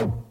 Right.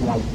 Wow.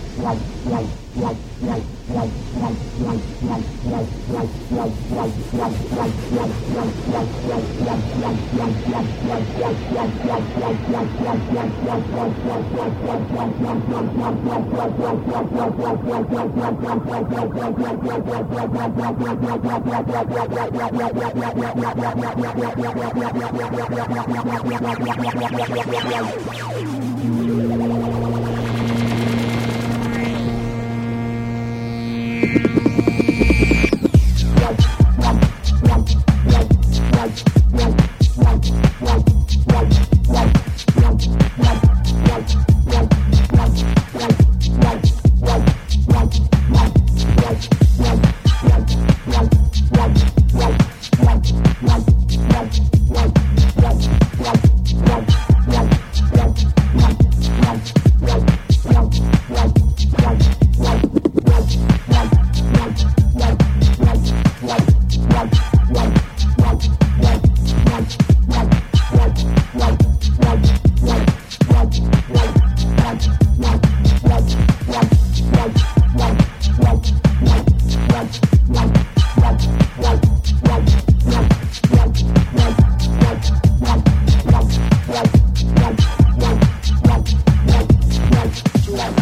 you.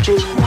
do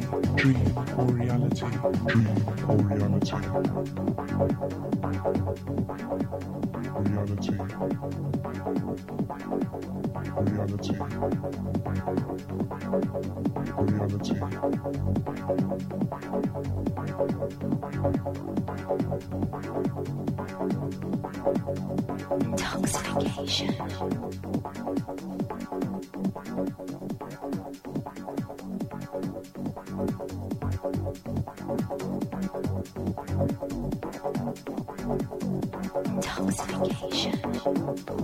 dream or reality, dream or reality, reality, reality, reality. Intoxication. と思っ。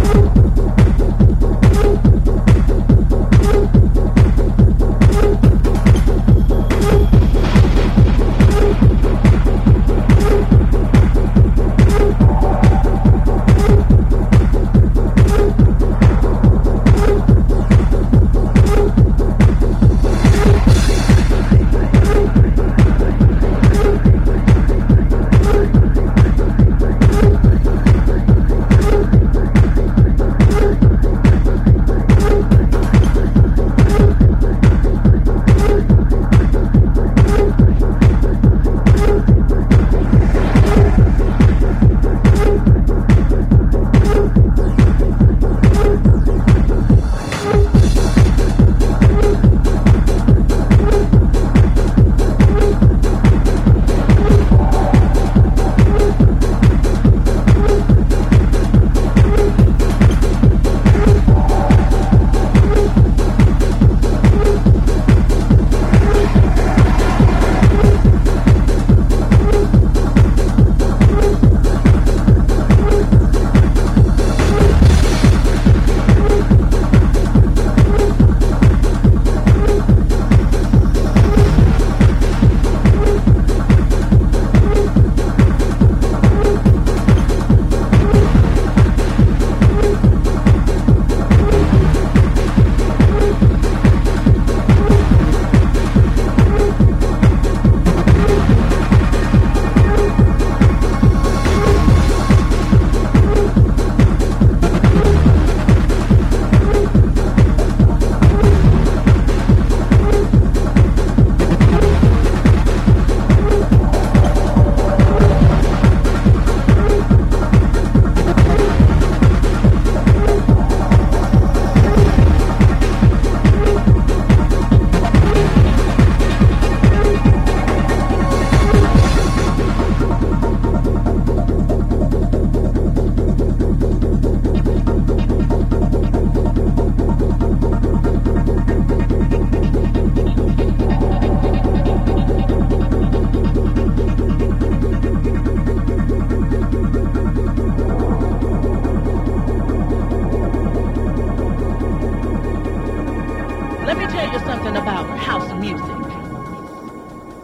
about house music.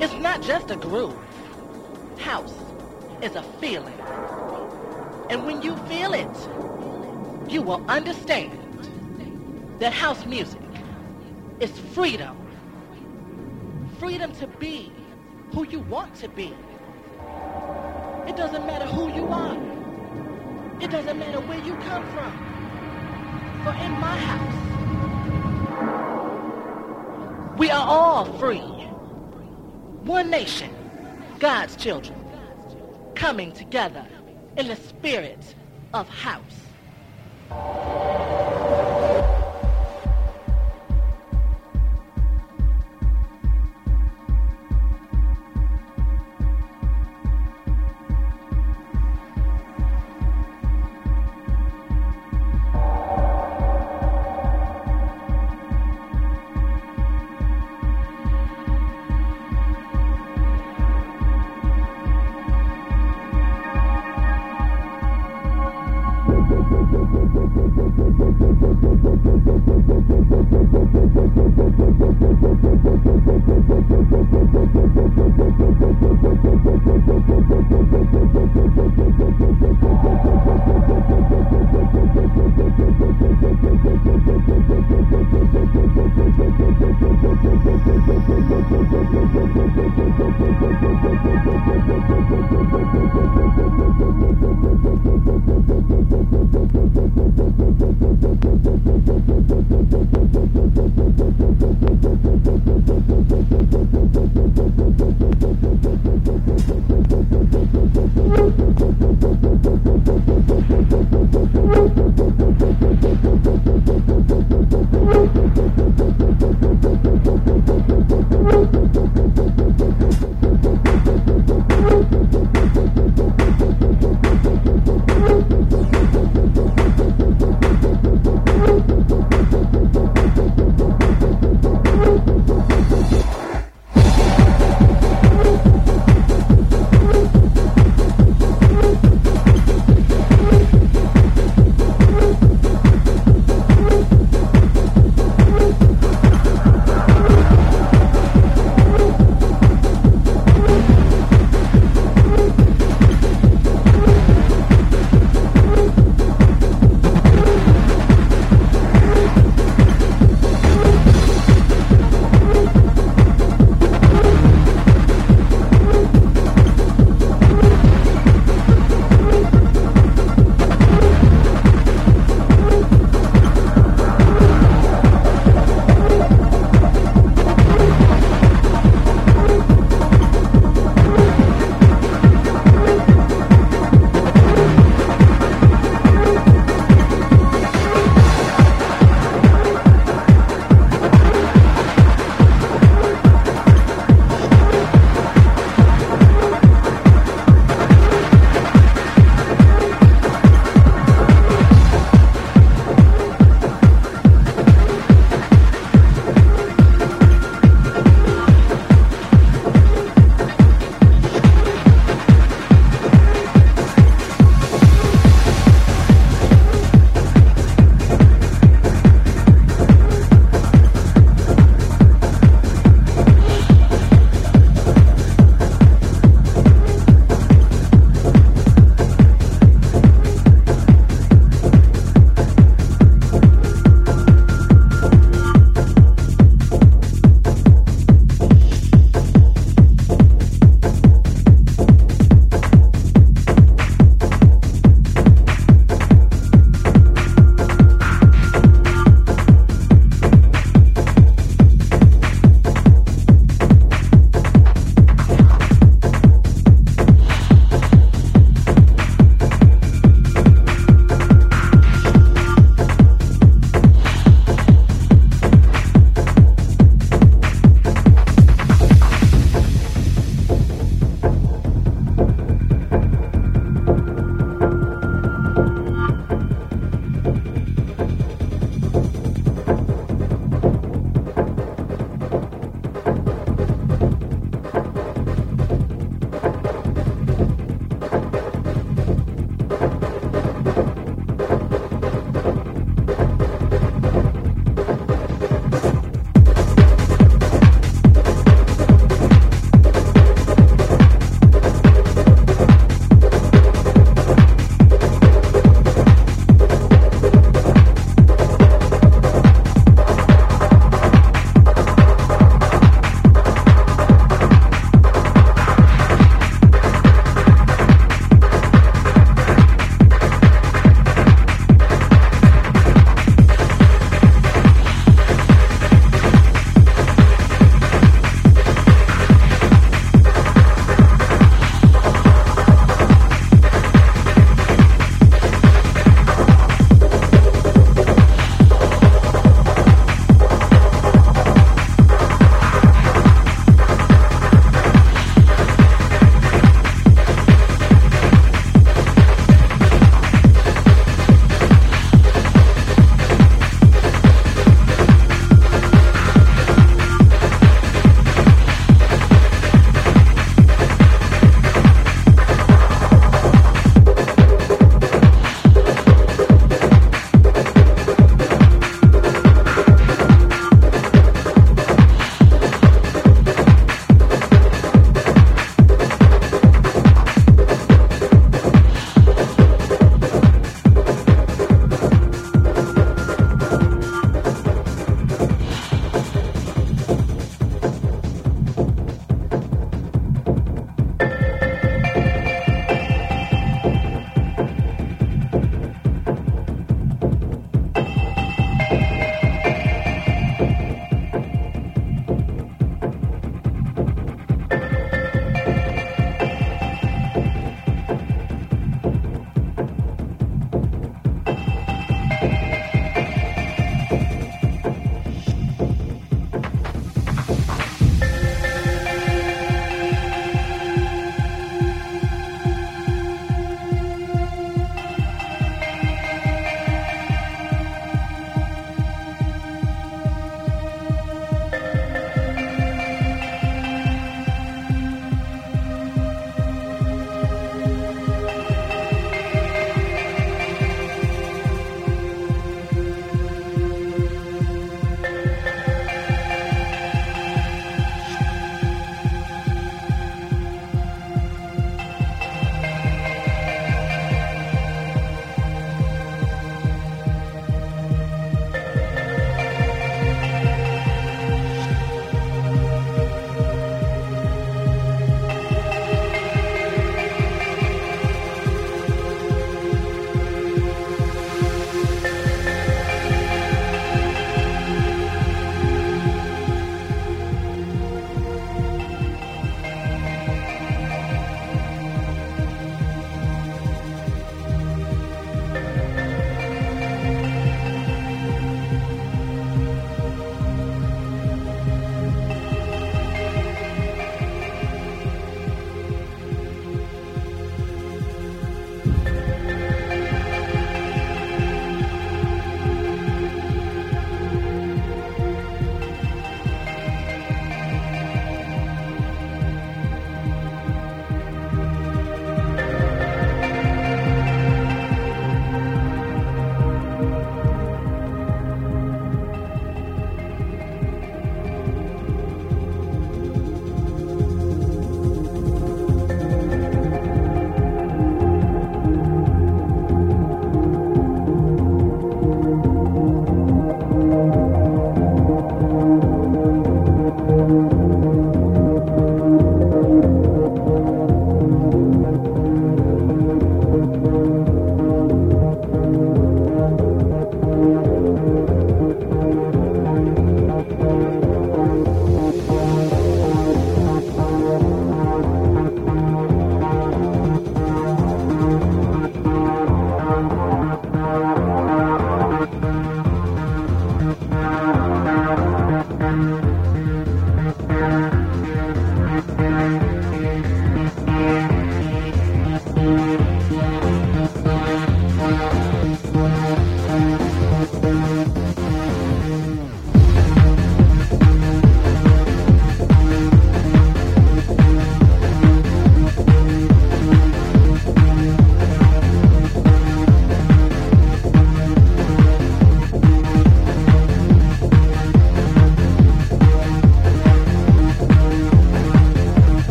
It's not just a groove. House is a feeling. And when you feel it, you will understand that house music is freedom. Freedom to be who you want to be. It doesn't matter who you are. It doesn't matter where you come from. For in my house, we are all free. One nation, God's children, coming together in the spirit of house.